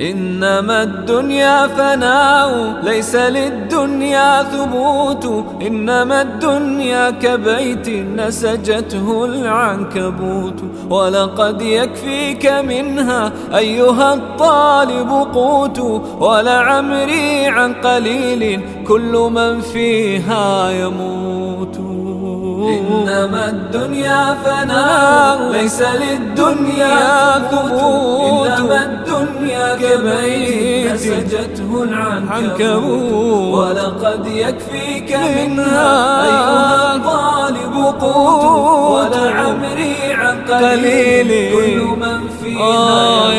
إنما الدنيا فناء ليس للدنيا ثبوت. إنما الدنيا كبيت نسجته العنكبوت. ولقد يكفيك منها أيها الطالب قوت. ولعمري عن قليل كل من فيها يموت. إنما الدنيا فناء ليس للدنيا ثبوت. كبيت نسجته العنكبوت ولقد يكفيك منها أيها الطالب قوت ولعمري عن قليل. كل من فيها